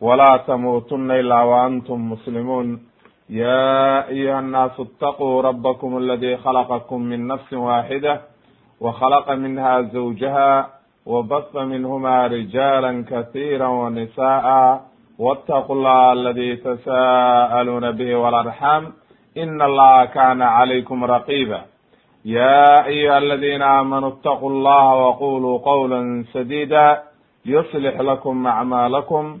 ولا تموتن إلا وأنتم مسلمون يا أيها الناس اتقوا ربكم الذي خلقكم من نفس واحدة وخلق منها زوجها وبث منهما رجالا كثيرا ونساء واتقوا الله الذي تساءلون به والأرحام إن الله كان عليكم رقيبا يا أيها الذين آمنوا اتقوا الله وقولوا قولا سديدا يصلح لكم أعمالكم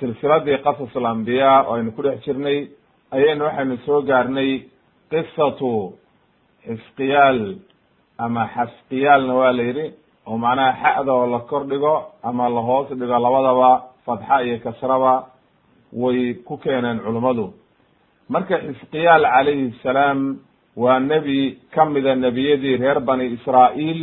silsiladii qasas alambiyaa oo aynu ku dhex jirnay ayaynu waxaynu soo gaarnay qisatu xisqiyaal ama xasqiyaalna waa la yidhi oo macnaha xa'da oo la kor dhigo ama la hoos dhigo labadaba fatxa iyo kasraba way ku keeneen culummadu marka xisqiyaal calayhi salaam waa nebi ka mida nebiyadii reer bani israa'iil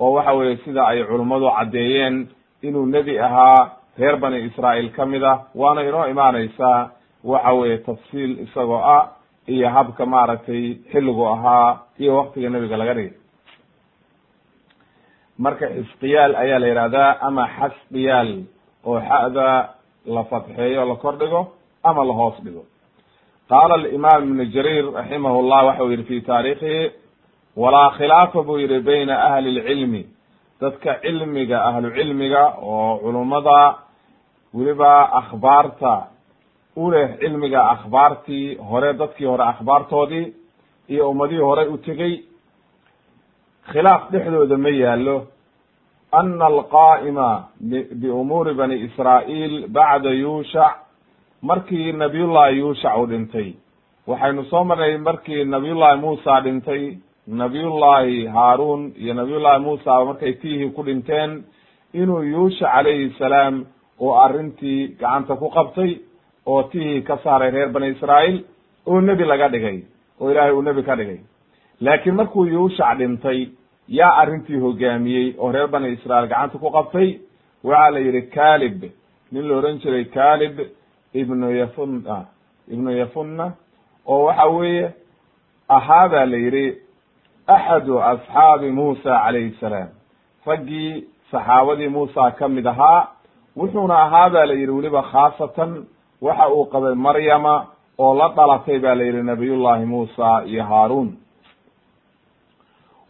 oo waxa weeye sida ay culummadu caddeeyeen inuu nebi ahaa reer bani israa'iil ka mid ah waana inoo imaanaysaa waxa weeye tafsiil isagoo ah iyo habka maaragtay xilligu ahaa iyo waktiga nebiga laga dhigay. Marka xisqiyaal ayaa la yihahdaa ama xasqiyaal oo xa'da la fatxeeyo la kor dhigo ama la hoos dhigo. Qaala alimaam ibnu jariir raximahu llah waxa uu yihi fi taariikhihi walaa khilaafa buu yihi bayna ahli lcilmi dadka cilmiga ahlu cilmiga oo culummada weliba akhbaarta u leh cilmiga akhbaartii hore dadkii hore akhbaartoodii iyo ummadihii hore u tegey. Khilaaf dhexdooda ma yaalo ana alqaa'ima biumuuri bani israa'iil bacda yuushac markii nabiyullahi yuushac uu dhintay. Waxaynu soo marnay markii nabiyullahi muusa dhintay. Nabiyullahi haaruun iyo nabiyullahi muusa markay tihii ku dhinteen inuu yuushac calayhi salaam oo arrintii gacanta ku qabtay oo tihii ka saaray reer bani israa'iil oo nebi laga dhigay oo ilaahay uu nebi ka dhigay. Laakiin markuu yuushac dhintay yaa arrintii hogaamiyey oo reer bani israa'iil gacanta ku qabtay waxaa la yidhi calib nin la ohan jiray calib ibnu yafuna ibnu yafunna oo waxa weeye ahaa ba la yidhi axadu asxaabi muusa calayhi salaam. Raggii saxaabadii muusa ka mid ahaa wuxuuna ahaa ba la yidhi weliba khaasatan waxa uu qabay maryama oo la dhalatay ba la yidhi nabiyullahi muusa iyo haaruun.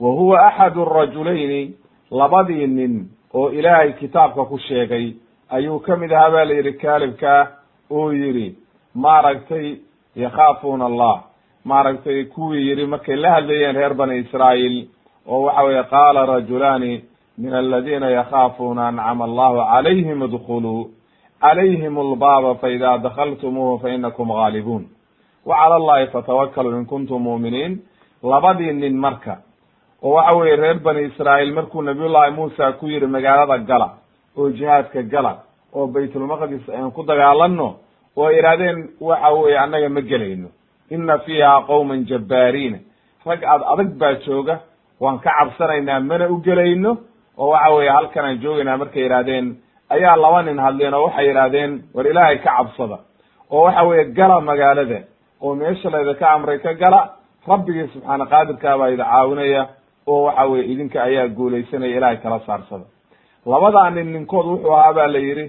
Wa huwa axadu rajulayni labadii nin oo ilaahay kitaabka ku sheegay ayuu ka mid ahaa ba la yidhi kaalibka uu yidhi maaragtay yakhaafuuna allah. Maaragtay kuwii yidhi markay la hadlayeen reer bani israa'iil oo waxa weye qaala rajulaani min aladina yakhaafuuna ancama allahu calayhim idkuluu calayhim albaaba faida dakaltumuuhu fainakum gaalibuun wa cala allahi fatawakkaluu in kuntum mu'miniin labadii nin marka oo waxa weye reer bani israa'iil markuu nabiyullahi muusa ku yihi magaalada gala oo jihaadka gala oo baytulmaqdis aan ku dagaalano oo ihahdeen waxa weye annaga ma gelayno ina fiiha qowman jabbaariina rag ad adag baa jooga waan ka cabsanaynaa mana u gelayno oo waxa weye halkan aan joogaynaa markay yidhahdeen ayaa laba nin hadleen oo waxay yidhahdeen war ilaahay ka cabsada. oo waxa weye gala magaalada oo meesha laydinka amray ka gala rabbigii subxaana qaadirkaa baa idi caawinaya oo waxa weye idinka ayaa guulaysanaya ilaahay kala saarsada. Labadaa nin ninkood wuxuu ahaa ba la yidhi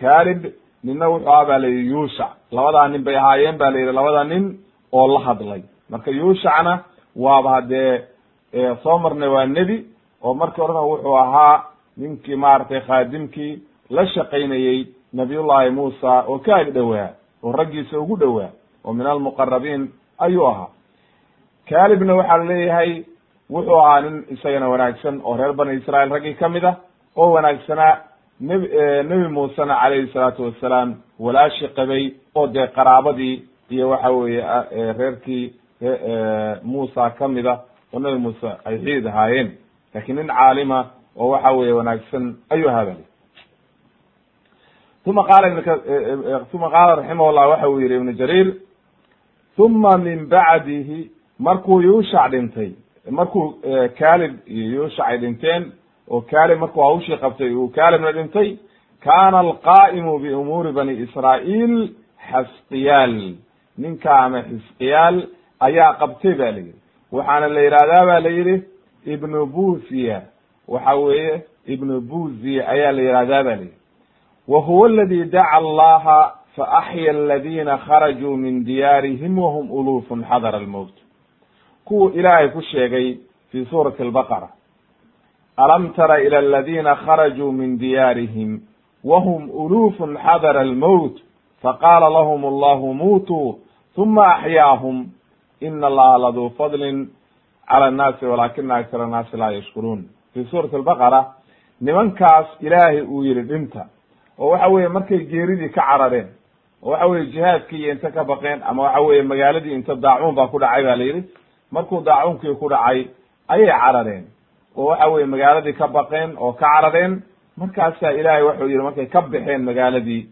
calib ninna wuxuu ahaa ba la yidhi yuushac labadaa nin bay ahaayeen ba la yidhi labada nin oo la hadlay. Marka yuushacna waaba haddee soo marnay waa nebi oo markii horena wuxuu ahaa ninkii maaragtay khaadimkii la shaqaynayey nabiyullahi muusa oo ka ag dhowaa oo raggiisa ugu dhowaa oo min almuqarabiin ayuu ahaa. Kalibna waxaa la leeyahay wuxuu ahaa nin isagana wanaagsan oo reer bani israail raggii ka mid ah oo wanaagsanaa nb nebi muusena calayhi salaatu wasalaam walaashi qabay oo dee qaraabadii iyo waxa weeye reerkii muusa kamida oo nebi muuse ay xiid ahaayeen laakiin nin caalima oo waxa weeye wanaagsan ayuu habali uma qaala uma qaala raximah llah waxa uu yihi ibnu jariir uma min bacdihi markuu yuushac dhintay markuu kalib iyo yuushac ay dhinteen oo kalib markuu hawshii qabtay uu kalibna dhintay kana alqa'imu biumuuri bani israa'iil xasqiyaal. Ninka ama xisqiyaal ayaa qabtay ba la yidhi. Waxaana la yihahdaa ba la yidhi ibnu buziya. Waxa weeye ibnu buziya ayaa la yihahdaa ba la yidhi. Wa huwa aladi daca allaha faaxya aladina kharajuu min diyaarihim wahum ulufun xadara almowt kuwa ilaahay ku sheegay fi suurati albaqara. Alam tara ila aladina kharajuu min diyaarihim wahum ulufun xadara almowt faqala lahum allahu muutuu uma axyaahum ina allaha laduu fadlin cala annaasi walakina aksar annaasi laa yashkuruun fi suurati albaqara nimankaas ilaahay uu yihi dhinta oo waxa weeye markay geeridii ka carareen oo waxa weye jihaadkii iyo inta ka baqeen ama waxa weye magaaladii inta daacuun baa ku dhacay ba la yidhi markuu daacuunkii ku dhacay ayay carareen oo waxa weye magaaladii ka baqeen oo ka carareen markaasaa ilaahay wuxuu yihi markay ka baxeen magaaladii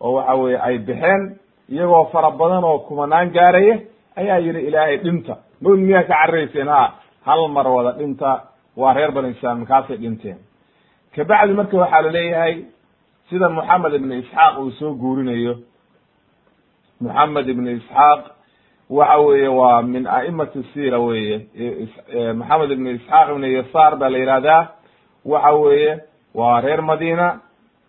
oo waxa weye ay baxeen iyagoo fara badan oo kumanaan gaaraya ayaa yihi ilaahay dhinta. Mawd miyaa ka cararayseen ha hal mar wada dhinta. Waa reer bani israil markaasay dhinteen. Kabacdi marka waxaa la leeyahay sida moxamed ibn isxaaq uu soo guurinayo. Moxamed ibn isxaaq waxa weeye waa min a'imati sira weye moxamed ibn isxaaq ibn yasaar baa la yihahdaa waxa weeye waa reer madina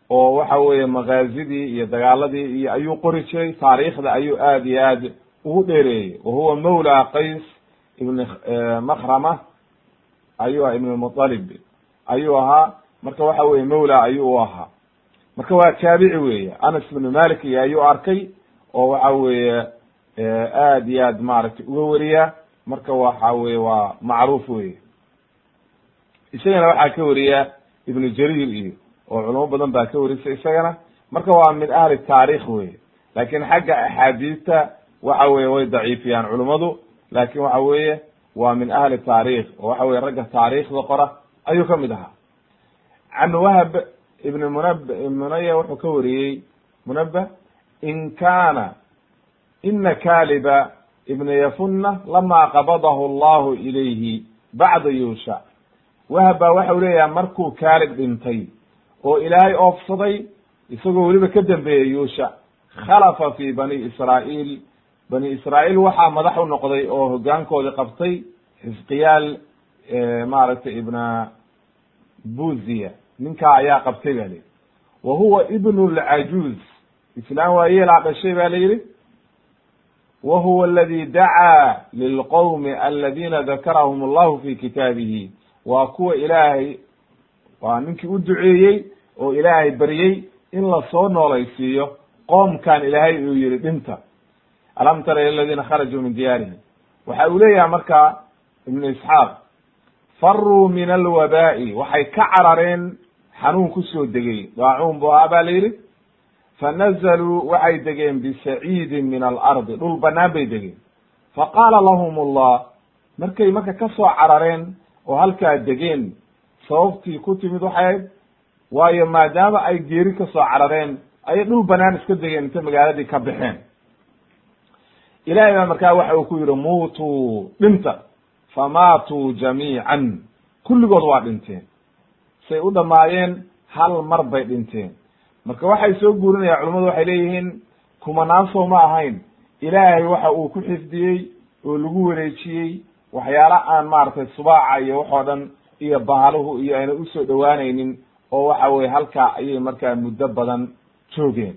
oo waxa weeye makaazidii iyo dagaaladii iyo ayuu qori jiray. Taariikhda ayuu aad iyo aad ugu dheereeyey wa huwa mawla qays ibn makrama ayuu aha ibn mutalib ayuu ahaa marka waxa weye mawla ayuu u ahaa. Marka waa taabici weeye. Anas ibn malik iyo ayuu arkay oo waxa weeye aad iyo aad maaragtay uga wariya. Marka waxa weye waa macruuf weye isagana waxaa ka wariya ibnu jarir iyo oo culamo badan baa ka warisa isagana. Marka waa min ahli taarikh weye laakiin xagga axaadiista waxa weye way daciifiyaan culummadu laakiin waxa weeye waa min ahli taarikh oo waxa weye ragga taariikhda qora ayuu ka mid ahaa. Can wahb ibn munab munaya wuxuu ka wariyey munabah in kana ina kaliba ibna yafunna lama qabadahu allahu ilayhi bacda yuusha. Wahab baa waxau leeyahay markuu kaalib dhintay oo ilaahay oofsaday isagoo weliba ka dambeeyey yuusha khalafa fi bani israa'iil bani israa'iil waxaa madax u noqday oo hogaankoodii qabtay xisqiyaal maaragtay ibna buziya. Ninkaa ayaa qabtay ba layidhi wa huwa ibnu lcajuuz islaan waayeelaa dhashay ba la yidhi. Wa huwa aladi dacaa lilqowmi aladina dakarahum allahu fi kitaabihi. Waa kuwa ilaahay waa ninkii u duceeyey oo ilaahay baryey in la soo noolaysiiyo qoomkan ilaahay uu yihi dhinta alam tara ila aladina kharajuu min diyaarihim waxa uu leeyahay marka ibnu isxaaq faruu min alwabaa'i waxay ka carareen xanuun ku soo degay. Daacuun bu ahaa ba la yidhi. Fanazaluu waxay degeen bisaciidin min alardi dhul banaan bay degeen. Faqaala lahum allah markay marka ka soo carareen oo halkaa degeen sababtii ku timid waxay ahayd waayo maadaama ay geeri ka soo carareen ayay dhul banaan iska degeen inta magaaladii ka baxeen ilahay baa markaa waxa uu ku yihi muutuu dhinta famaatuu jamiican. Kulligood waa dhinteen. Say u dhamaayeen hal mar bay dhinteen. Marka waxay soo guurinayaan culamadu waxay leeyihiin kumanaan soo ma ahayn. Ilaahay waxa uu ku xifdiyey oo lagu wareejiyey waxyaala aan maaragtay subaaca iyo waxoo dhan iyo bahaluhu iyo ayna u soo dhowaanaynin oo waxa weye halkaa ayay markaa muddo badan joogeen.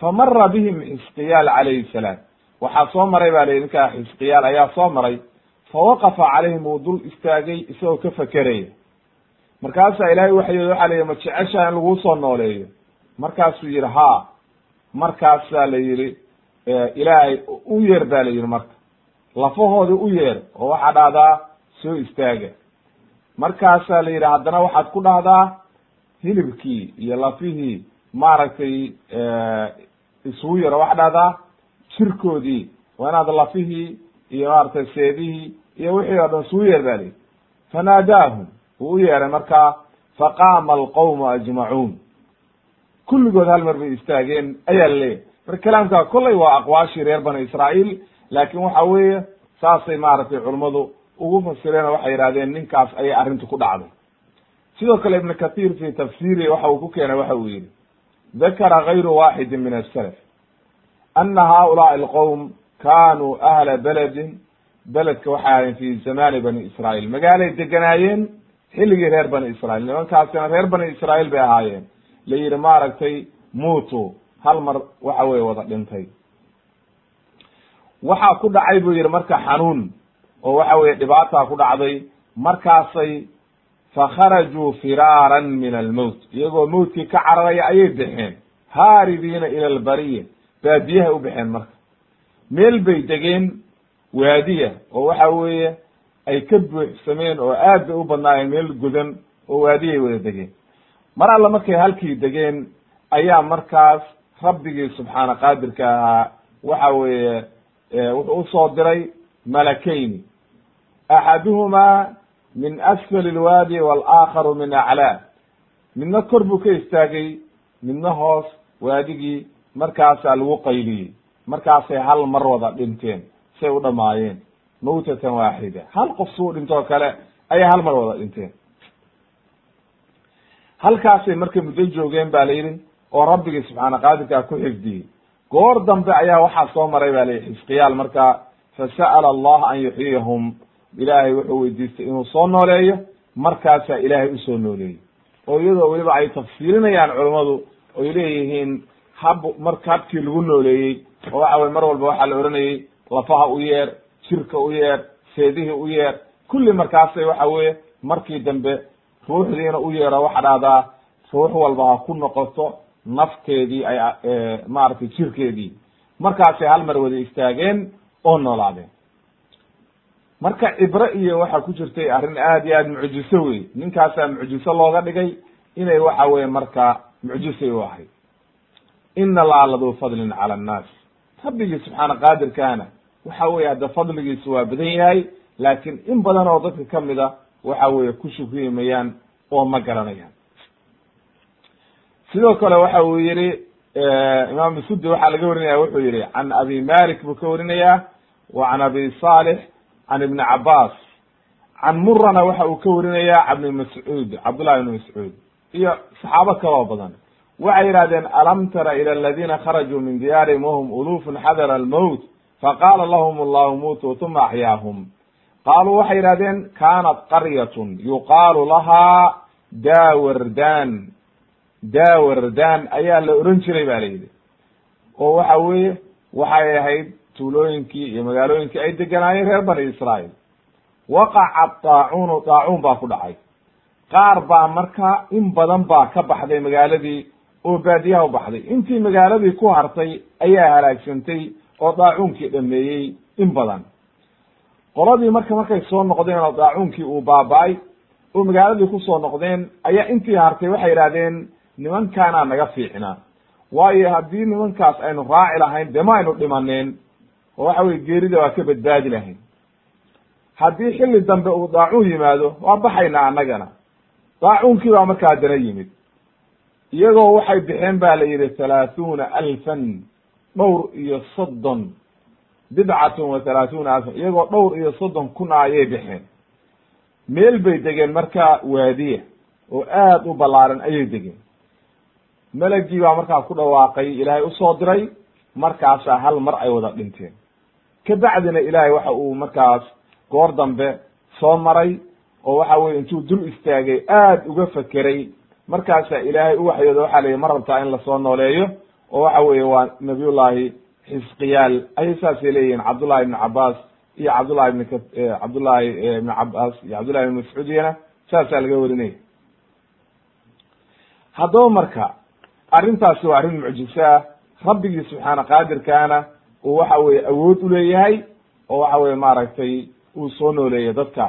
Fa mara bihim xisqiyaal calayhi salaam waxaa soo maray ba layihi ninkaa xisqiyaal ayaa soo maray. Fa waqafa calayhim uu dul istaagay isagoo ka fakeraya markaasaa ilahay waxay waxa la yihi ma jeceshaa in laguu soo nooleeyo? Markaasuu yihi haa. Markaasaa la yihi ilaahay u yeer baa la yidhi marka. Lafahoodii u yeer oo waxaa dhahdaa soo istaaga. Markaasaa la yidhi haddana waxaad ku dhahdaa hilibkii iyo lafihii maaragtay isugu yaro waxaa dhahdaa jirkoodii waa inaad lafihii iyo maaragtay seedihii iyo wixii oo dhan isugu yeer ba la yidhi fanaadaahum wuu u yeeray markaa faqaama alqawmu ajmacuun. Kulligood hal mar bay istaageen ayaa la leeyahy marka kalaamkaa kollay waa aqwaashii reer bani israa'iil laakin waxa weeye saasay maaragtay culummadu ugu fasireen waxay yidhahdeen ninkaas ayay arrintu ku dhacday. Sidoo kale ibnu kathir fi tafsiri waxa uu ku keenay waxa uu yihi dakara gayru waxidin min asalaf ana haulaai alqowm kanuu ahla beledin beledka waxay ahayen fi zamani bani israa'iil magaalay deganaayeen xilligii reer bani israa'iil nimankaasina reer bani israa'iil bay ahaayeen la yidhi maaragtay muutu hal mar waxa weye wada dhintay waxaa ku dhacay buu yidhi marka xanuun oo waxa weye dhibaataa ku dhacday markaasay fakharajuu firaaran min almowt iyagoo mowtkii ka cararaya ayay baxeen haaribiina ila albariya baadiyahay u baxeen marka. Meel bay degeen waadiya oo waxa weeye ay ka buuxsameen oo aad bay u badnaayeen meel godan oo waadiyay wada degeen. Mar alla markay halkii degeen ayaa markaas rabbigii subxaana qaadirka ahaa waxa weeye wuxuu u soo diray malakayni axaduhumaa min asfali lwaadi walaakharu min aclaa. Midna kor buu ka istaagay midna hoos waadigii markaasaa lagu qayliyey markaasay hal mar wada dhinteen say u dhamaayeen. Mawtatan waaxida hal qof suu dhintoo kale ayay hal mar wada dhinteen. Halkaasay markay muddo joogeen ba la yidhi oo rabbigii subxaana qaadirkaa ku xifdiyey. Goor dambe ayaa waxaa soo maray ba layihi xisqiyaal markaa fasa'ala allah an yuxyiyahum. Ilaahay wuxuu weydiistay inuu soo nooleeyo markaasaa ilaahay u soo nooleeyey oo iyadoo weliba ay tafsiirinayaan culammadu oy leeyihiin hab marka habkii lagu nooleeyey oo waxa weye mar walba waxaa la oranayey lafaha u yeer jirka u yeer seedihii u yeer. Kulli markaasay waxa weye markii dambe ruuxdiina u yeero waxa dhahdaa ruux walba ha ku noqoto nafteedii ay maaragtay jirkeedii. Markaasay hal mar wada istaageen oo noolaadeen. Marka cibre iyo waxaa ku jirtay arrin aad iyo aad mucjiso wey ninkaasaa mucjiso looga dhigay inay waxa weye marka mucjisay u ahayd ina allaha laduu fadlin cala annaas rabbigii subxaana qaadirkaana waxa weye hadda fadligiisu waa badan yahay laakiin in badan oo dadka ka mid a waxa weye ku shukrimayaan oo ma garanayaan sidoo kale waxa uu yihi imaam sudi waxaa laga warinaya wuxuu yihi can abi malik buu ka warinaya wa can abi salix can ibni cabas can murana waxa uu ka warinaya cabni mascuud cabdullahi ibni mascuud iyo saxaabo kaloo badan waxay yihahdeen alam tara ila aladina kharajuu min diyaarihim wahum ulufun xadara almowt faqala lahum allahu muutuu tuma axyaahum qaaluu waxay yihahdeen kanat qaryatun yuqaalu lahaa dawardan dawardan ayaa la oran jiray ba la yidhi. Oo waxa weeye waxay ahayd tuulooyinkii iyo magaalooyinkii ay deganaayeen reer bani israail waqaca daacuunu daacuun baa ku dhacay. Qaar baa marka in badan baa ka baxday magaaladii oo baadiyaha u baxday. Intii magaaladii ku hartay ayaa halaagsantay oo daacuunkii dhameeyey in badan. Qoladii marka markay soo noqdeen oo daacuunkii uu baaba-ay oo magaaladii ku soo noqdeen ayaa intii hartay waxay yidhahdeen nimankaanaa naga fiicnaa waayo haddii nimankaas aynu raaci lahayn dee ma aynu dhimaneen oo waxa weye geerida waa ka badbaadi lahayn. Haddii xilli dambe uu daacuun yimaado waa baxaynaa annagana. Daacuunkii baa markaa haddana yimid iyagoo waxay bixeen ba la yidhi halaathuna alfan dhowr iyo soddon bidcatun wa halaathuna alfan iyagoo dhowr iyo soddon kuna ayay bixeen. Meel bay degeen marka waadiya oo aad u ballaaran ayay degeen. Melagii baa markaa ku dhawaaqay ilaahay u soo diray markaasaa hal mar ay wada dhinteen. Kabacdina ilaahay waxa uu markaas goor dambe soo maray oo waxa weye intuu dul istaagay aad uga fekeray markaasaa ilaahay u waxyooda waxaa la yihi ma rabtaa in la soo nooleeyo? oo waxa weeye waa nabiyullahi xisqiyaal. Ayay saasay leeyihiin cabdullahi ibni cabaas iyo cabdullahi ibn cabdullahi ibni cabaas iyo cabdullahi ibn mascuudiyana saasaa laga warinaya haddaba marka arrintaasi waa arrin mucjiso ah rabbigii subxaana qaadirkaana uu waxa weye awood uleeyahay oo waxa weye maaragtay uu soo nooleeyey dadka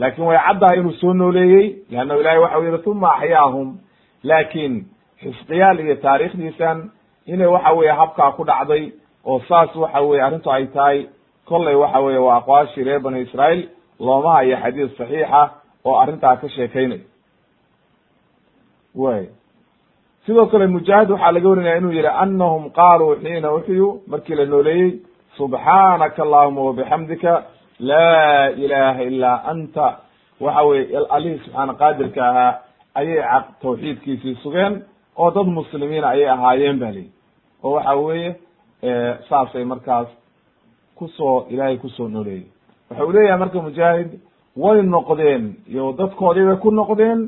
laakin way caddahay inuu soo nooleeyey leanna ilahay waxa u yihi uma axyaahum. Laakin xisqiyaal iyo taariikhdiisan inay waxa weye habkaa ku dhacday oo saas waxa weye arrintu ay tahay kollay waxa weye waa aqwaashii reer bani israail looma hayo xadiis saxiixa oo arrintaa ka sheekaynay way sidoo kale mujaahid waxaa laga warinaya inuu yihi anahum qaaluu xiina uxyu markii la nooleeyey subxaanaka allahuma wabixamdika laa ilaha ilaa anta. Waxa weye alihii subxaana qaadirka ahaa ayay tawxiidkiisii sugeen oo dad muslimiina ayay ahaayeen ba lihi oo waxa weeye saasay markaas ku soo ilaahay ku soo nooleeyey waxa uu leeyahay marka mujaahid way noqdeen iyo dadkoodii bay ku noqdeen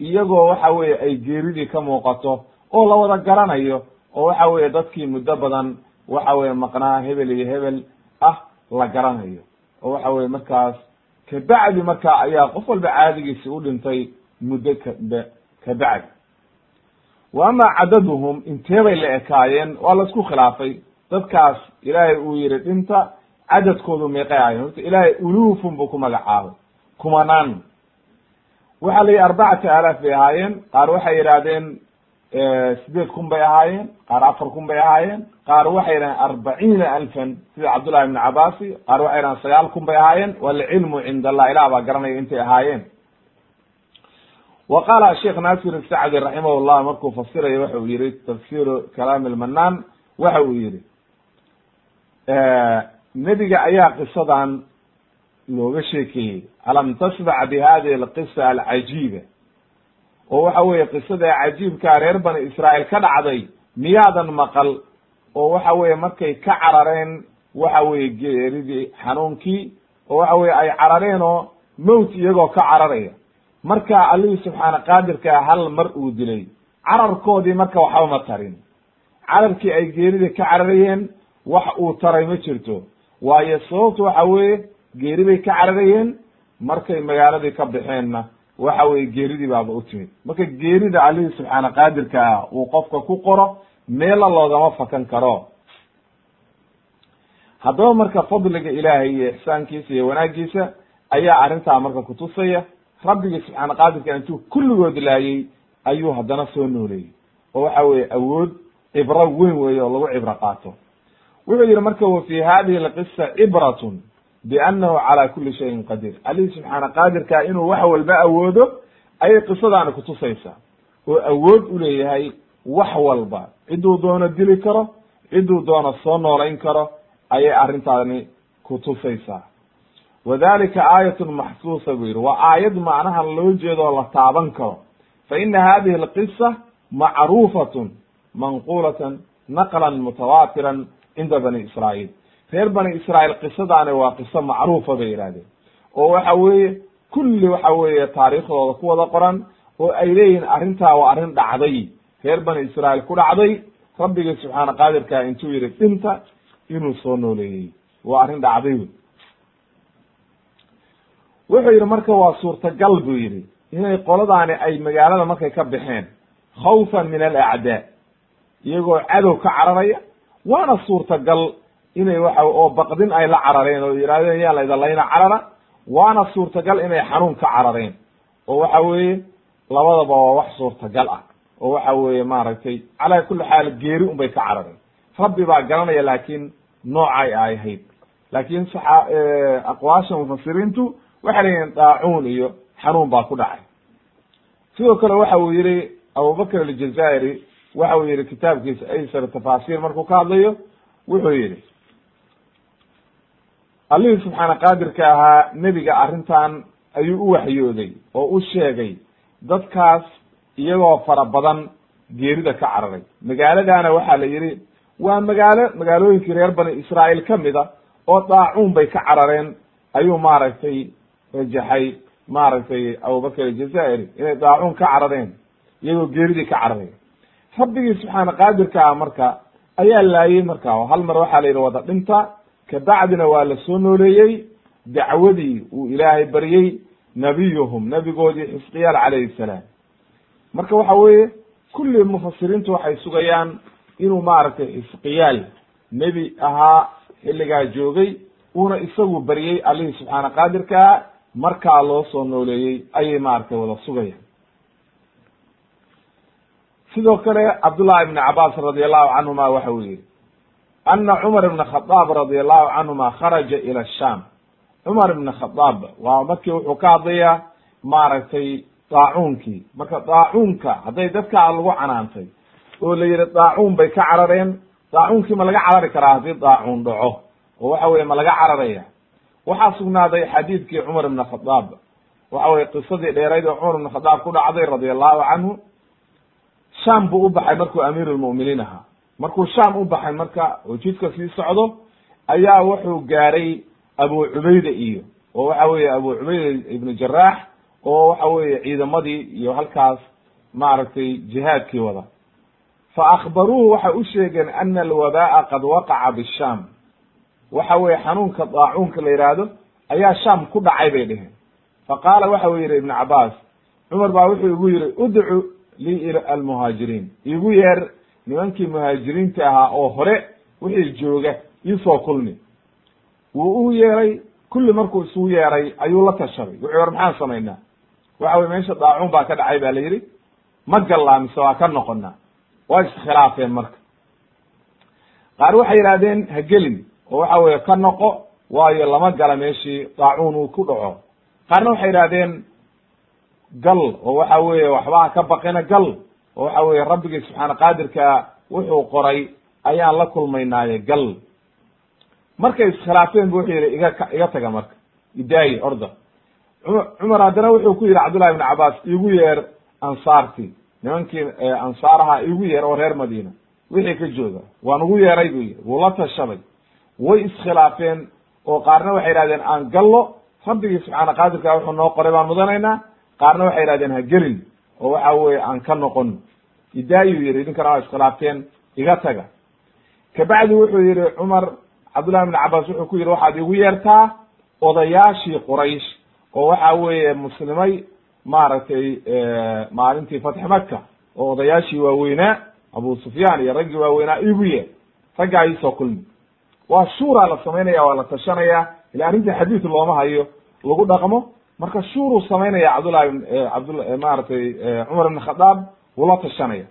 iyagoo waxa weye ay geeridii ka muuqato oo la wada garanayo oo waxa weye dadkii muddo badan waxa weye maqnaa hebel iyo hebel ah la garanayo oo waxa weye markaas kabacdi marka ayaa qof walba caadigiisi u dhintay muddo kab kabacdi wa ama cadaduhum intee bay la ekaayeen waa la isku khilaafay. Dadkaas ilaahay uu yihi dhinta cadadkoodu meeqay ahayen horta ilaahay ulufun buu ku magacaabay kumanaan waxaa la yihi arbacata alaaf bay ahaayeen. Qaar waxay yidhaahdeen sideed kun bay ahaayeen qaar afar kun bay ahaayeen qaar waxay yidhahdeen arbaciina alfan sida cabdullahi ibn cabasi qaar waxay yidhahdeen sagaal kun bay ahaayeen walcilmu cinda allah ilah baa garanaya intay ahaayeen. Wa qaala sheekh naasir sacdi raximah llah markuu fasirayo waxa uu yihi tafsiru kalaam lmanaan waxa uu yihi nebiga ayaa qisadan looga sheekeeyey alam tasmac bi hadihi alqisa alcajiiba oo waxa weeye qisada cajiibkaa reer bani israa'iil ka dhacday miyaadan maqal? oo waxa weye markay ka carareen waxa weye geeridii xanuunkii oo waxa weye ay carareen oo mowt iyagoo ka cararaya. Marka allihii subxaana qaadirkaa hal mar uu dilay cararkoodii marka waxba ma tarin. Cararkii ay geeridii ka cararayeen wax uu taray ma jirto. Waayo sababtu waxa weeye geeri bay ka cararayeen markay magaaladii ka baxeenna waxa weye geeridii baaba u timid. Marka geerida allihii subxaana qaadirka ah uu qofka ku qoro meela loogama fakan karo. Haddaba marka fadliga ilaahay iyo ixsaankiisa iyo wanaagiisa ayaa arrintaa marka kutusaya rabbigii subxaana qaadirka intuu kulligood laayey ayuu haddana soo nooleeyey oo waxa weye awood cibro weyn weeye oo lagu cibro qaato. Wuxuu yihi marka wa fi hadihi alqisa cibratun biannahu cala kuli shayin qadiir alihi subxaana qaadirka inuu wax walba awoodo ayay qisadaani kutusaysaa oo awood uleeyahay wax walba ciduu doono dili karo ciduu doono soo noolayn karo ayay arrintaani kutusaysaa wadalika aayatun maxsuusa buu yihi waa aayad macnaha loo jeedo oo la taaban karo fa ina hadihi alqisa macruufatun manqulatan naqlan mutawaatiran cinda bani israa'iil reer bani israa'iil qisadaani waa qiso macruufa bay yihahdeen oo waxa weeye kulli waxa weeye taariikhdooda ku wada qoran oo ay leeyihiin arrintaa waa arrin dhacday. Reer bani israa'iil ku dhacday rabbigii subxaana qaadirka intuu yihi dhinta inuu soo nooleeyey. Waa arrin dhacday wey wuxuu yihi marka waa suurtagal buu yihi inay qoladaani ay magaalada markay ka baxeen khawfan min alacdaa iyagoo cadow ka cararaya waana suurtagal inay waxa oo baqdin ay la carareen oo yidhahdeen yaa laydallayna carara. Waana suurtagal inay xanuun ka carareen. Oo waxa weeye labadaba waa wax suurtagal ah. Oo waxa weeye maaragtay calaa kulli xaal geeri un bay ka carareen. Rabbi baa garanaya laakiin noocay ay ahayd. Laakiin saxa aqwaasha mufasiriintu waxay leeyihiin daacuun iyo xanuun baa ku dhacay. Sidoo kale waxa uu yihi abubakr aljazairi waxa uu yihi kitaabkiisa aysar tafaasiir markuu ka hadlayo wuxuu yihi allihii subxaana qaadirka ahaa nebiga arrintan ayuu u waxyooday oo u sheegay dadkaas iyagoo fara badan geerida ka cararay. Magaaladana waxaa la yihi waa magaalo magaalooyinkii reer bani israa'iil ka mid a oo daacuun bay ka carareen ayuu maaragtay rajaxay maaragtay abubakr aljazairi inay daacuun ka carareen iyagoo geeridii ka carareen rabbigii subxaana qaadirka ah marka ayaa laayey marka hal mar waxaa la yidhi wada dhinta kabacdina waa la soo nooleeyey dacwadii uu ilaahay baryey nabiyuhum nabigoodii xisqiyaal calayhi salaam. Marka waxa weeye kulli mufasiriintu waxay sugayaan inuu maaragtay xisqiyaal nebi ahaa xilligaa joogay uuna isagu baryey allihii subxaana qaadirkaa markaa loo soo nooleeyey ayay maaragtay wada sugayaan. Sidoo kale cabdullahi ibni cabaas radi allahu canhuma waxa uu yihi ana cumar ibna khadaab radi allahu canhuma kharaja ila sham cumar ibna khadaab waa markii wuxuu ka hadlayaa maaragtay daacuunkii marka daacuunka hadday dadkaa lagu canaantay oo la yihi daacuun bay ka carareen daacuunkii ma laga carari karaa haddii daacuun dhaco oo waxa weye ma laga cararaya waxaa sugnaaday xadiidkii cumar ibna khadaab waxa weye qisadii dheerayd oo cumar ibna khadaab ku dhacday radi allahu canhu sham buu u baxay markuu amiir lmu'miniin ahaa markuu sham u baxay marka oo jidka sii socdo ayaa wuxuu gaaray abu cubayda iyo oo waxa weeye abu cubayda ibnu jaraax oo waxa weeye ciidamadii iyo halkaas maaragtay jihaadkii wada. Fa akhbaruuhu waxay u sheegeen ana alwaba'a qad waqaca bisham waxa weye xanuunka daacuunka la yidhaahdo ayaa sham ku dhacay bay dheheen fa qaala waxa uu yihi ibnu cabaas cumar baa wuxuu igu yihi udcu lii almuhaajiriin. Igu yeer nimankii muhaajiriinta ahaa oo hore wixii jooga iisoo kulmi. Wuu u yeeray kulli markuu isugu yeeray ayuu la tashaday wuxuu war maxaan samaynaa waxa weye meesha daacuun baa ka dhacay ba la yidhi ma gallaa mise waa ka noqonaa waa iskhilaafeen marka. Qaar waxay yidhahdeen ha gelin oo waxa weye ka noqo waayo lama gala meeshii daacuun uu ku dhaco. Qaarna waxay yidhahdeen gal oo waxa weeye waxba ka baqina gal oo waxa weye rabbigii subxaana qaadirka wuxuu qoray ayaan la kulmaynaaye gal. Markay iskhilaafeen bu wuxuu yihi iga iga taga marka idaayi orda. Cumar haddana wuxuu ku yihi cabdullahi ibn cabaas igu yeer ansaartii. Nimankii ansaaraha igu yeer oo reer madiina. Wixii ka jooga waan ugu yeeray bu yihi wuu la tashaday way iskhilaafeen oo qaarna waxay yidhahdeen aan gallo. Rabbigii subxaana qaadirka wuxuu noo qoray baan mudanaynaa. Qaarna waxay yidhahdeen ha gelin oo waxa weye aan ka noqon idaayuu yihi idinkana waa iskhilaafteen iga taga kabacdi wuxuu yihi cumar cabdullahi ibn cabaas wuxuu ku yihi waxaad igu yeertaa odayaashii quraysh oo waxa weeye muslimay maaragtay maalintii fatxi maka oo odayaashii waaweynaa abu sufyaan iyo raggii waaweynaa igu yeer raggaa iisoo kulmi waa shuuraa la samaynaya waa la tashanaya ila arrintii xadiid looma hayo lagu dhaqmo marka shuuruu samaynaya cabdullahi cabd maaragtay cumar ibn khadaab wuu la tashanaya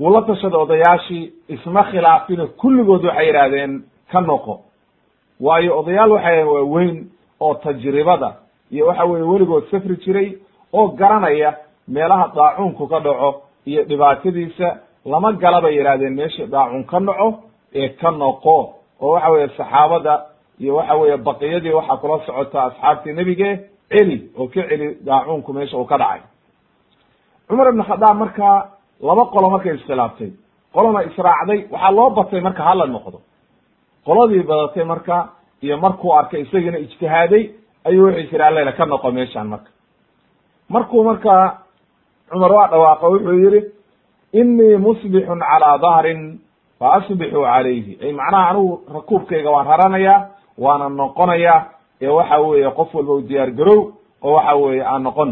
wuu la tashaday odayaashii isma khilaafino kulligood waxay yidhahdeen ka noqo. Waayo odayaal waxay waaweyn oo tajribada iyo waxa weye weligood safri jiray oo garanaya meelaha daacuunku ka dhaco iyo dhibaatadiisa. Lama gala bay yidhahdeen meeshii daacuun ka dhaco ee ka noqo. Oo waxa weye saxaabada iyo waxa weye baqiyadii waxaa kula socota asxaabtii nebige celi oo ka celi daacuunku meesha uu ka dhacay cumar ibn khadaab markaa laba qolo markay iskhilaaftay qolona israacday waxaa loo batay marka hala noqdo. Qoladii badatay marka iyo markuu arkay isagiina ijtihaaday ayuu wuxuu tiri allela ka noqo meeshaan marka. Markuu marka cumar waa dhawaaqo wuxuu yihi inii musbixun calaa dahrin fa asbixuu calayhi. Ay macnaha anigu rakuubkayga waan raranayaa waana noqonaya ee waxa weeye qof walba u diyaar garow oo waxa weeye aan noqon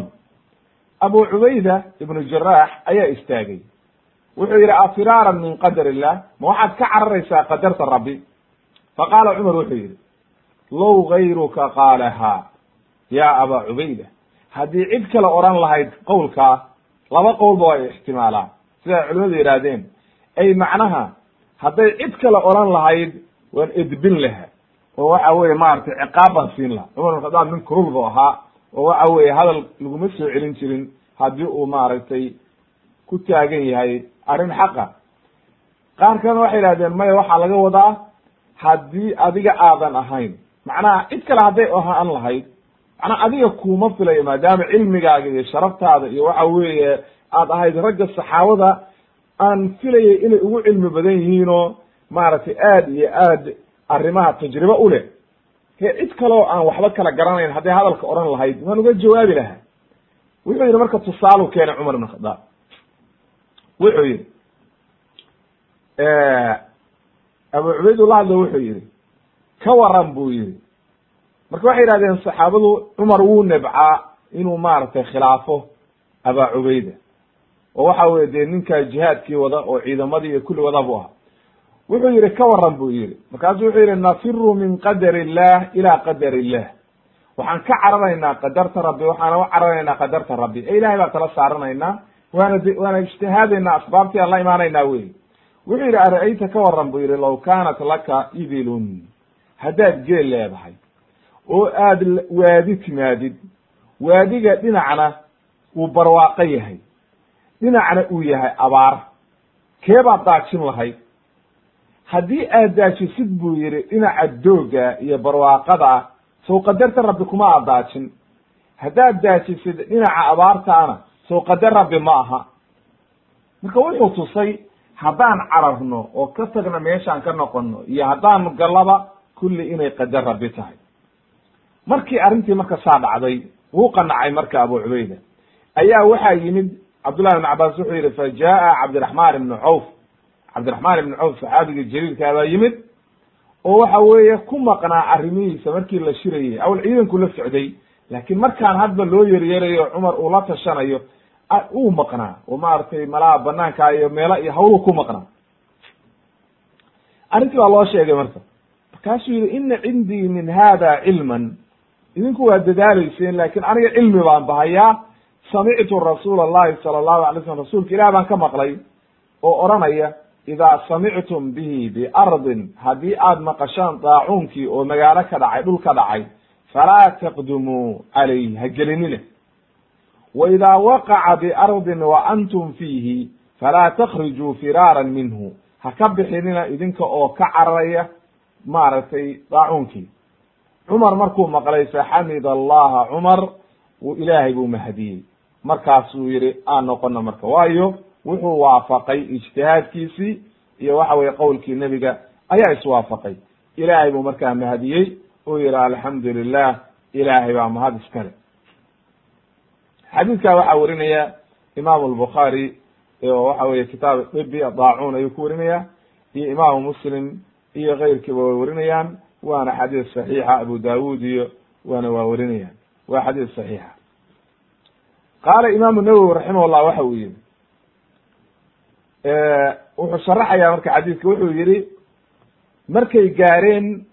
abu cubayda ibnu jaraax ayaa istaagay. Wuxuu yihi afiraaran min qadar illah ma waxaad ka cararaysaa qadarta rabbi? Faqaala cumar wuxuu yihi low gayruka qaalaha ya aba cubayda haddii cid kale odhan lahayd qowlkaa laba qowlba waa ixtimaalaan. Siday culimadu yidhaahdeen ay macnaha hadday cid kale odhan lahayd waan edbin laha oo waxa weye maaragtay ciqaab baan siin laha cumar bin khadaab nin kurul bu ahaa oo waxa weye hadal laguma soo celin jirin haddii uu maaragtay ku taagan yahay arrin xaqa. Qaar kalena waxay yidhahdeen maya waxaa laga wadaa haddii adiga aadan ahayn. Macnaha cid kale hadday ahaan lahayd macnaa adiga kuma filayo maadaama cilmigaaga iyo sharaftaada iyo waxa weeye aad ahayd ragga saxaabada aan filayay inay ugu cilmi badan yihiinoo maaragtay aad iyo aad arrimaha tajribe u leh cid kaleo aan waxba kala garanayn hadday hadalka odhan lahayd waan uga jawaabi lahaa. Wuxuu yihi marka tusaalu keenay cumar ibn khadaab. Wuxuu yihi abu cubaydullah hadlo wuxuu yihi ka waran buu yihi marka waxay yihahdeen saxaabadu cumar wuu nebcaa inuu maaragtay khilaafo aba cubayda. Oo waxa weye dee ninkaa jihaadkii wada oo ciidamadii iyo kulli wada bu ahaa wuxuu yihi ka waran buu yihi markaasuu wuxuu yihi nafiru min qadar illah ila qadar illah. Waxaan ka cararaynaa qadarta rabbi waxaana u cararaynaa qadarta rabbi. Ee ilahay baan tala saaranaynaa waana waana ijtihaadaynaa asbaabtii aan la imaanaynaa wey wuxuu yihi ara-ayta ka waran buu yihi law kaanat laka ibilun. Haddaad geel leedahay oo aada waadi timaadid waadiga dhinacna uu barwaaqo yahay dhinacna uu yahay abaar keebaad daajin lahayd haddii aad daajisid buu yihi dhinaca dooga iyo barwaaqada sow qadarta rabbi kuma aad daajin haddaad daajisid dhinaca abaartaana sow qadar rabbi ma aha. Marka wuxuu tusay haddaan cararno oo ka tagno meeshaan ka noqono iyo haddaanu gallaba kulli inay qadar rabbi tahay. Markii arrintii marka saa dhacday wuu qanacay marka abu cubayda. Ayaa waxaa yimid cabdullahi ibn cabaas wuxuu yihi fa jaa cabdiraxmaan ibnu cawf cabdiraxmaan ibnu cawf saxaabigii jaliilkaa baa yimid oo waxa weeye ku maqnaa arrimihiisa markii la shirayay. Awal ciidanku la socday laakiin markaan hadba loo yeryerayo cumar uu la tashanayo uu maqnaa. Oo maaragtay malaha banaanka iyo meelo iyo hawlu ku maqnaa. Arrintii baa loo sheegay marka. Markaasuu yihi ina cindii min hada cilman. Idinku waa dadaalayseen laakiin aniga cilmi baan bahayaa. Samictu rasuula allahi sala allahu alay slam rasuulka ilah baan ka maqlay oo odhanaya idaa samictum bihi biardin haddii aad maqashaan daacuunkii oo magaalo ka dhacay dhul ka dhacay falaa taqdumuu calayh ha gelinina wa idaa waqaca biardin wa antum fiihi falaa takhrijuu firaaran minhu ha ka bixinina idinka oo ka cararaya maaragtay daacuunkii cumar markuu maqlay faxamid allaha cumar ilaahay buu mahadiyey markaasuu yihi aan noqono marka waayo wuxuu waafaqay ijtihaadkiisii iyo waxa weye qowlkii nebiga ayaa iswaafaqay ilaahay buu markaa mahadiyey uu yihi alxamdu lilah ilaahay baa mahad iskale xadiidkaa waxaa warinaya imaamu albukhaari oo waxa weye kitaab dibi daacuun ayuu ku warinaya iyo imaamu muslim iyo keyrkiiba way warinayaan waana xadiis saxiixa abu dawud iyo waana waa warinayaan. Waa xadiis saxiixa. Qaala imaamu nawowi raximah llah waxa uu yihi wuxuu sharaxaya marka xadiiska wuxuu yihi markay gaareen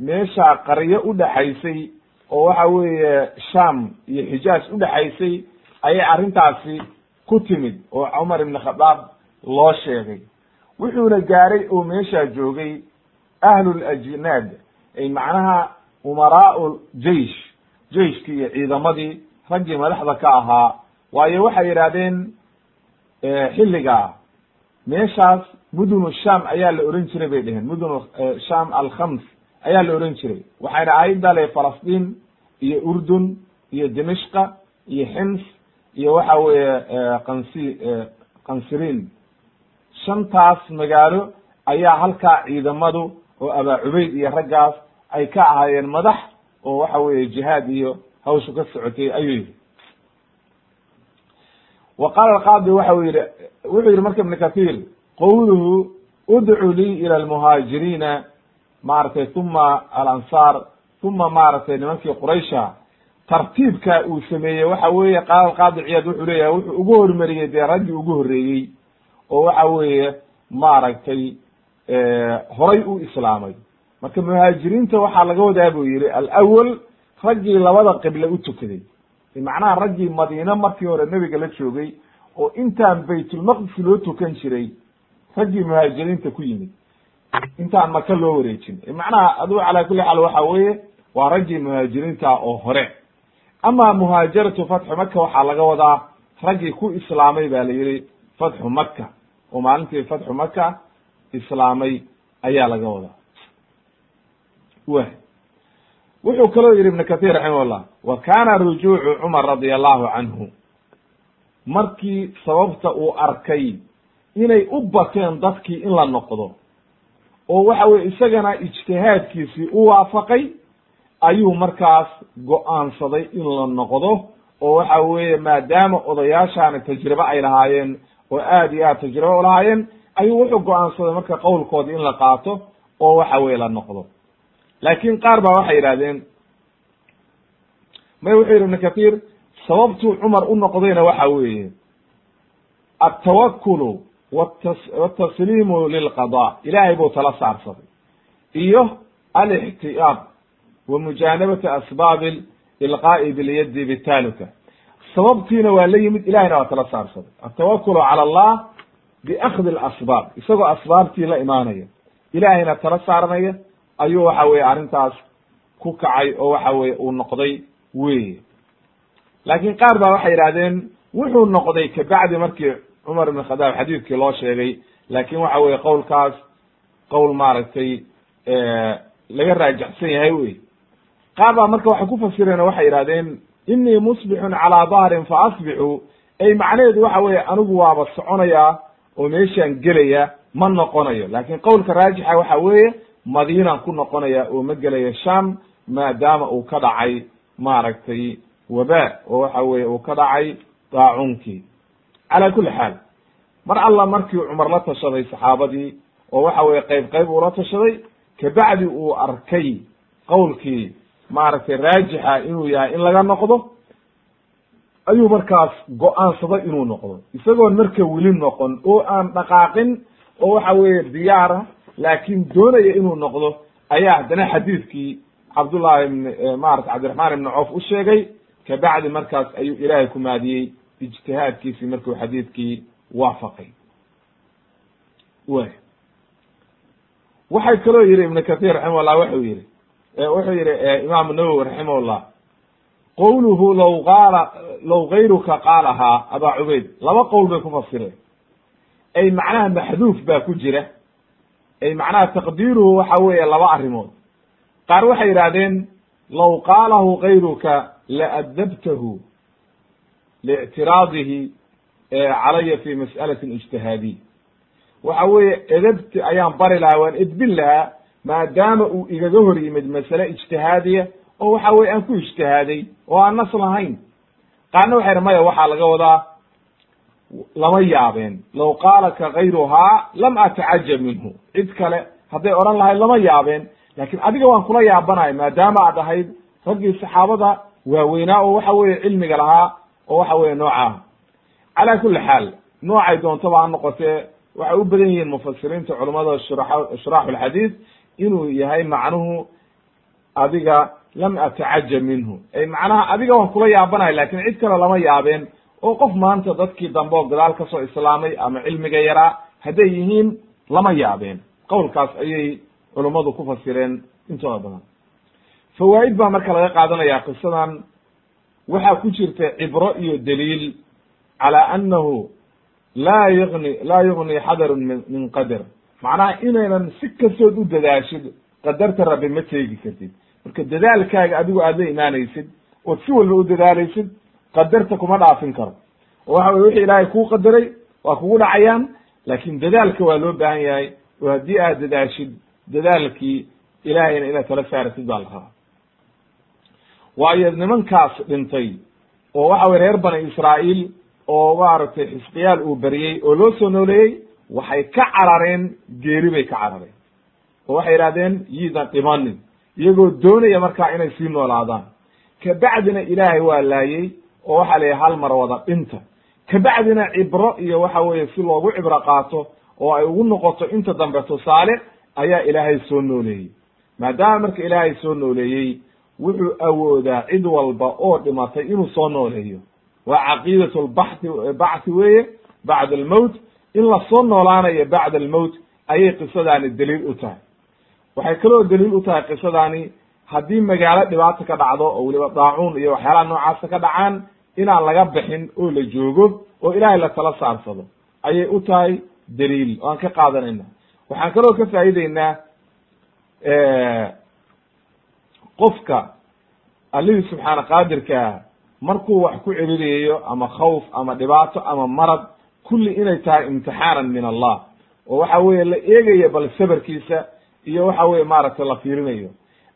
meesha qaryo udhaxaysay oo waxa weeye sham iyo xijaaj udhaxaysay ayay arrintaasi ku timid oo cumar ibn khadaab loo sheegay. Wuxuuna gaaray oo meeshaa joogay ahlulajnaad ay macnaha umaraau jeish jeiskii iyo ciidamadii raggii madaxda ka ahaa. Waayo waxay yidhahdeen xilligaa meeshaas mudunu sham ayaa la oran jiray bay dheheen mudunu sham alkhams ayaa la oran jiray. Waxayna ahayd dale falastiin iyo urdun iyo dimishqa iyo xims iyo waxa weeye qansi qansiriin shantaas magaalo ayaa halkaa ciidamadu oo abaa cubayd iyo raggaas ay ka ahaayeen madax oo waxa weeye jihaad iyo hawshu ka socotay ayuu yihi wa qaala alqaadi waxa u yihi wuxuu yihi marka ibn kathir qowluhu udcu lii ila almuhaajiriina maaragtay uma alansaar uma maaragtay nimankii quraysha tartiibka uu sameeyey waxa weeye qaala alqaadi ciyaad wuxuu leeyahay wuxuu ugu hormariyey dee raggii ugu horreeyey oo waxa weeye maaragtay horay u islaamay. Marka muhaajiriinta waxaa laga wadaa buu yihi alawal raggii labada qible u tukaday macnaha raggii madiine markii hore nebiga la joogay oo intaan baytulmaqdis loo tukan jiray raggii muhaajiriinta ku yimid. Intaan maka loo wareejin. Macnaha adugu calaa kulli xaal waxa weeye waa raggii muhaajiriinta oo hore. Ama muhaajaratu fatxu maka waxaa laga wadaa raggii ku islaamay ba la yihi fatxu maka oo maalintii fatxu maka islaamay ayaa laga wadaa. Wa wuxuu kaloo yihi ibn kathir raximahullah wa kana rujuucu cumar radi allahu canhu markii sababta uu arkay inay u bateen dadkii in la noqdo oo waxa weye isagana ijtihaadkiisii u waafaqay ayuu markaas go'aansaday in la noqdo oo waxa weeye maadaama odayaashaani tajribe ay lahaayeen oo aad iyo aad tajribe ulahaayeen ayuu wuxuu go'aansaday marka qowlkoodii in la qaato oo waxa weye la noqdo laakin qaar baa waxay yidhahdeen may wuxuu yihi ibn kathir sababtuu cumar u noqdayna waxa weeye altawakulu wtasliimu lilqada ilaahay buu tala saarsaday iyo alixtiyaad wa mujaanabati asbaabi ilqaa'i bilyadi bitaluka sababtiina waa la yimid ilahayna waa tala saarsaday. Altawakulu cala allah biakdi alasbaab isagoo asbaabtii la imaanaya ilaahayna tala saaranaya ayuu waxa weye arrintaas ku kacay oo waxa weye uu noqday weye laakiin qaar baa waxay yidhahdeen wuxuu noqday kabacdi markii cumar ibn khadaab xadiidkii loo sheegay. Laakin waxa weye qowlkaas qowl maaragtay laga raajacsan yahay wey qaar baa marka waxay ku fasireen oo waxay yidhahdeen inii musbixun calaa dahrin fa asbixu. Ay macnaheedu waxa weye anigu waaba soconayaa oo meeshaan gelaya ma noqonayo. Laakin qowlka raajixa waxa weeye madiinaan ku noqonaya oo ma gelayo sham maadaama uu ka dhacay maaragtay waba oo waxa weye uu ka dhacay daacunkii. Cala kuli xaal mar alla markii cumar la tashaday saxaabadii oo waxa weye qayb qayb uu la tashaday kabacdi uu arkay qowlkii maaragtay raajixa inuu yahay in laga noqdo ayuu markaas go'aansaday inuu noqdo. Isagoon marka weli noqon oo aan dhaqaaqin oo waxa weeye diyaara laakin doonaya inuu noqdo ayaa haddana xadiidkii cabdullahi ibn maarata cabdiraxmaan ibni coof u sheegay kabacdi markaas ayuu ilaahay ku maadiyey ijtihaadkiisii markuu xadiidkii waafaqay. Wy waxay kaloo yihi ibn kathir raximahullah wuxuu yihi wuxuu yihi imaamu nawowi raximahullah qowluhu law qaala law gayruka qaalahaa abaa cubayd laba qowl bay ku fasireen. Ay macnaha maxduuf baa ku jira macnaha taqdiiruhu waxa weeye laba arrimood. Qaar waxay yidhahdeen law qaalahu gayruka laadabtahu liictiraadihi calaya fi mas'alatin ijtihaadiy waxa weeye edabti ayaan bari lahaa waan edbin lahaa maadaama uu igaga hor yimid masale ijtihaadiya oo waxa weye aan ku ijtihaaday oo aan nas lahayn qaarna waxay maya waxaa laga wadaa lama yaabeen law qaalaka gayruhaa lam atacajab minhu. Cid kale hadday odhan lahayd lama yaabeen laakin adiga waan kula yaabanahay maadaama aad ahayd raggii saxaabada waaweynaa oo waxa weye cilmiga lahaa oo waxa weye noocaah cala kuli xaal noocay doontaba ha noqotee waxay u badan yihiin mufasiriinta culamada shuraaxu lxadiid inuu yahay macnuhu adiga lam atacajab minhu. Ay macnaha adiga waan kula yaabanahay laakiin cid kale lama yaabeen oo qof maanta dadkii dambe oo gadaal ka soo islaamay ama cilmiga yaraa hadday yihiin lama yaabeen. Qowlkaas ayay culummadu ku fasireen intooda badan. Fawaa'id baa marka laga qaadanaya qisadan. Waxaa ku jirta cibro iyo daliil cala annahu laa yugni laa yugni xadarun min min qadar. Macnaha inaynan si kastood u dadaashid qadarta rabbi ma teegi kartid. Marka dadaalkaaga adigu aad la imaanaysid ood si walba u dadaalaysid qadarta kuma dhaafin karo. Oo waxa weye wixii ilaahay kuu qadaray waa kugu dhacayaan laakin dadaalka waa loo baahan yahay. Oo haddii aad dadaashid dadaalkii ilaahayna inaad tala saarasid baa la rabaa. Waayo nimankaas dhintay oo waxa weye reer bani israa'iil oo maaragtay xisqiyaal uu beriyey oo loo soo nooleeyey waxay ka carareen geeri bay ka carareen. Oo waxay yidhahdeen yiidan dhimanin iyagoo doonaya markaa inay sii noolaadaan. Kabacdina ilaahay waa laayey oo waxaa la yihi hal mar wada dhinta. Kabacdina cibro iyo waxa weeye si loogu cibro qaato oo ay ugu noqoto inta dambe tusaale ayaa ilaahay soo nooleeyey. Maadaama marka ilaahay soo nooleeyey wuxuu awoodaa cid walba oo dhimatay inuu soo nooleeyo. Waa caqiidat lbaxthi bacthi weeye bacda almowt in la soo noolaanayo bacda almowt ayay qisadaani daliil u tahay. Waxay kaloo daliil u tahay qisadaani haddii magaalo dhibaato ka dhacdo oo weliba daacuun iyo waxyaalaha noocaasa ka dhacaan inaan laga bixin oo la joogo oo ilaahay la tala saarsado ayay u tahay daliil oo aan ka qaadanayna waxaan kaloo ka faa'ideynaa qofka allihii subxaana qaadirkaa markuu wax ku celinayo ama khawf ama dhibaato ama marad kulli inay tahay imtixaanan min allah. Oo waxa weeye la eegayo bal sabarkiisa iyo waxa weye maaragtay la fiirinayo.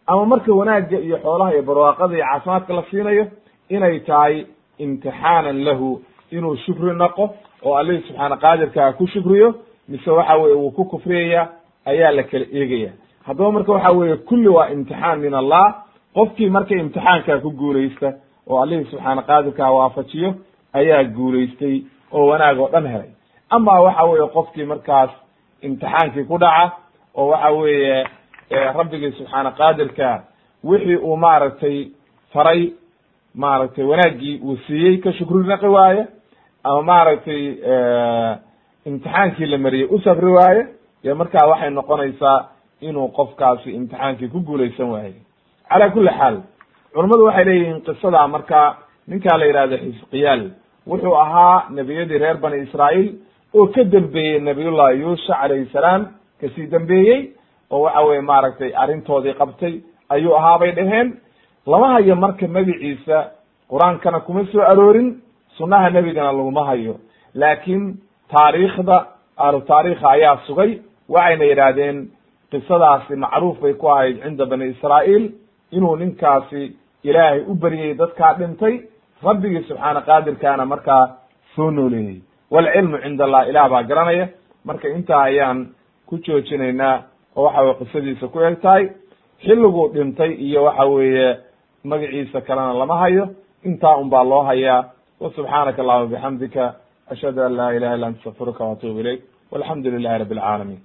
Ama marka wanaagga iyo xoolaha iyo barwaaqada iyo caafimaadka la siinayo inay tahay imtixaanan lahu inuu shukri naqo oo allihii subxaana qaadirkaa ku shukriyo mise waxa weye wuu ku kufriyaya ayaa la kala eegaya. Haddaba marka waxa weeye kulli waa imtixaan min allah. Qofkii marka imtixaankaa ku guulaysta oo allihii subxaana qaadirkaa waafajiyo ayaa guulaystay oo wanaag oo dhan helay. Ama waxa weeye qofkii markaas imtixaankii ku dhaca oo waxa weeye rabbigii subxaana qaadirka wixii uu maaragtay faray maaragtay wanaaggii uu siiyey ka shukri naqi waaye ama maaragtay imtixaankii la mariyey u safri waaye dee markaa waxay noqonaysaa inuu qofkaasi imtixaankii ku guulaysan waaye. Cala kuli xaal culammadu waxay leeyihiin qisada marka ninkaa la yihahdo xisqiyaal wuxuu ahaa nebiyadii reer bani israa'iil oo ka dembeeyey nabiyullahi yuusha calayhi salaam ka sii dembeeyey oo waxa weye maaragtay arrintoodii qabtay ayuu ahaa bay dhaheen lama hayo marka magiciisa qur'aankana kuma soo aroorin sunnaha nebigana laguma hayo. Laakiin taariikhda ahlu taariikha ayaa sugay waxayna yidhaahdeen qisadaasi macruuf bay ku ahayd cinda bani israa'iil inuu ninkaasi ilaahay u beryey dadkaa dhintay rabbigii subxaana qaadirkaana markaa soo nooleeyey. Walcilmu cinda allah ilaah baa garanaya. Marka intaa ayaan ku joojinaynaa oo waxa weye qisadiisa ku eg tahay xilliguu dhintay iyo waxa weeye magaciisa kalena lama hayo. Intaa un baa loo hayaa. Wa subxaanaka allahuma bixamdika ashhadu an laa ilaha illa anta astaqfiruka waatubu ilayk. Walxamdu lilahi rabi alcaalamiin